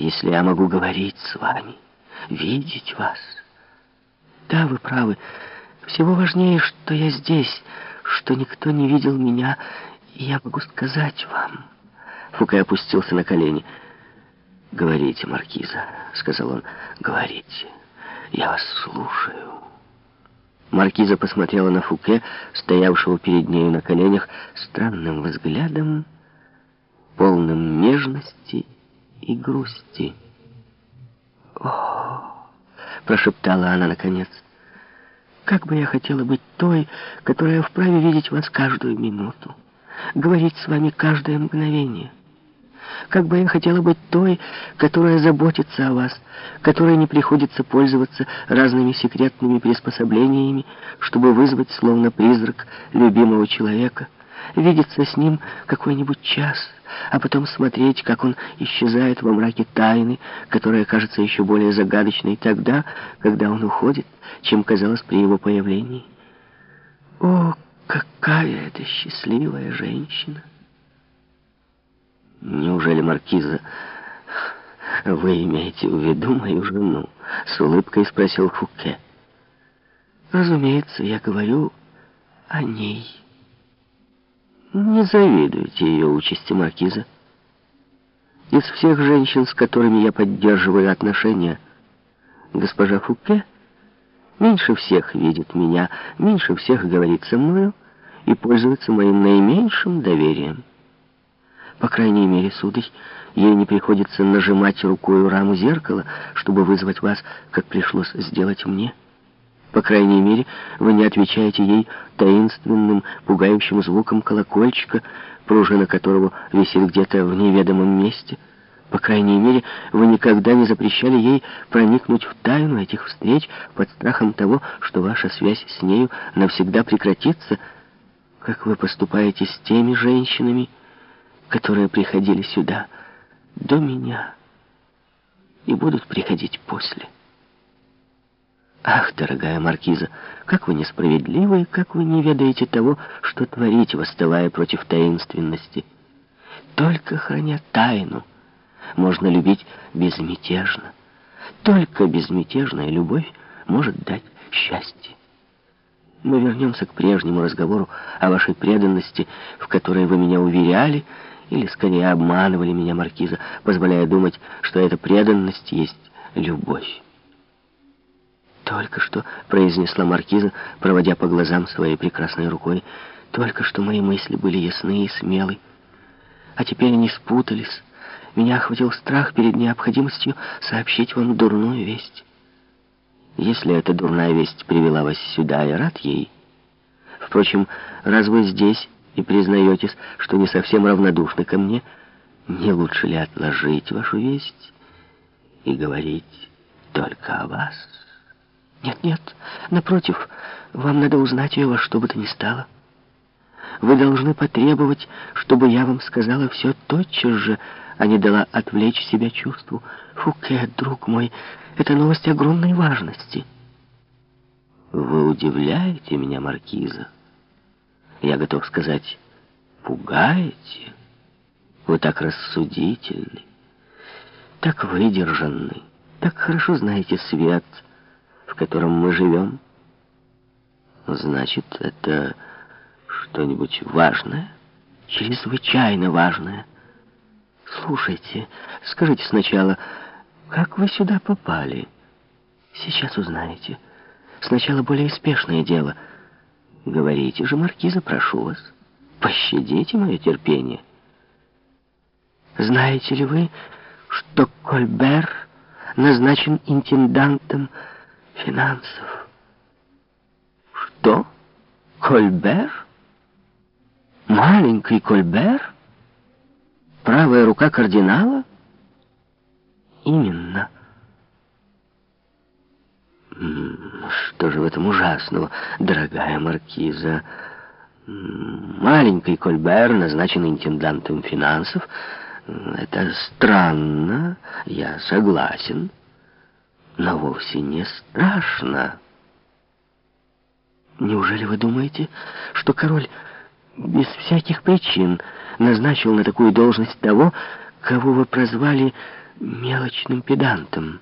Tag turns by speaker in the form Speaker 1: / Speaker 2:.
Speaker 1: если я могу говорить с вами, видеть вас. Да, вы правы. Всего важнее, что я здесь, что никто не видел меня, и я могу сказать вам. Фуке опустился на колени. «Говорите, Маркиза», — сказал он, — «говорите, я вас слушаю». Маркиза посмотрела на Фуке, стоявшего перед нею на коленях, странным взглядом, полным нежности и грусти. «О!» — прошептала она наконец. «Как бы я хотела быть той, которая вправе видеть вас каждую минуту, говорить с вами каждое мгновение». Как бы я хотела быть той, которая заботится о вас, которой не приходится пользоваться разными секретными приспособлениями, чтобы вызвать, словно призрак, любимого человека, видеться с ним какой-нибудь час, а потом смотреть, как он исчезает во мраке тайны, которая кажется еще более загадочной тогда, когда он уходит, чем казалось при его появлении. О, какая это счастливая женщина! «Неужели, Маркиза, вы имеете в виду мою жену?» — с улыбкой спросил Фуке. «Разумеется, я говорю о ней». «Не завидуйте ее участи, Маркиза. Из всех женщин, с которыми я поддерживаю отношения, госпожа Фуке меньше всех видит меня, меньше всех говорит со мною и пользуется моим наименьшим доверием». По крайней мере, сударь, ей не приходится нажимать рукой раму зеркала, чтобы вызвать вас, как пришлось сделать мне. По крайней мере, вы не отвечаете ей таинственным, пугающим звуком колокольчика, пружина которого висит где-то в неведомом месте. По крайней мере, вы никогда не запрещали ей проникнуть в тайну этих встреч под страхом того, что ваша связь с нею навсегда прекратится, как вы поступаете с теми женщинами, которые приходили сюда до меня и будут приходить после. Ах, дорогая маркиза, как вы несправедливы как вы не ведаете того, что творите, восставая против таинственности. Только храня тайну можно любить безмятежно. Только безмятежная любовь может дать счастье. Мы вернемся к прежнему разговору о вашей преданности, в которой вы меня уверяли, или скорее обманывали меня, Маркиза, позволяя думать, что эта преданность есть любовь. Только что произнесла Маркиза, проводя по глазам своей прекрасной рукой, только что мои мысли были ясны и смелы. А теперь они спутались. Меня охватил страх перед необходимостью сообщить вам дурную весть. Если эта дурная весть привела вас сюда, я рад ей. Впрочем, раз вы здесь и признаетесь, что не совсем равнодушны ко мне, не лучше ли отложить вашу весть и говорить только о вас? Нет, нет, напротив, вам надо узнать ее во что бы то ни стало. Вы должны потребовать, чтобы я вам сказала все тотчас же, а не дала отвлечь себя чувству. Фуке, друг мой, это новость огромной важности. Вы удивляете меня, Маркиза я готов сказать, пугаете. Вы так рассудительны, так выдержанны, так хорошо знаете свет, в котором мы живем. Значит, это что-нибудь важное, чрезвычайно важное. Слушайте, скажите сначала, как вы сюда попали? Сейчас узнаете. Сначала более спешное дело — Говорите же, Маркиза, прошу вас, пощадите мое терпение. Знаете ли вы, что Кольбер назначен интендантом финансов? Что? Кольбер? Маленький Кольбер? Правая рука кардинала? Именно. Что же в этом ужасного, дорогая маркиза? Маленький Кольбер назначен интендантом финансов. Это странно, я согласен, но вовсе не страшно. Неужели вы думаете, что король без всяких причин назначил на такую должность того, кого вы прозвали мелочным педантом.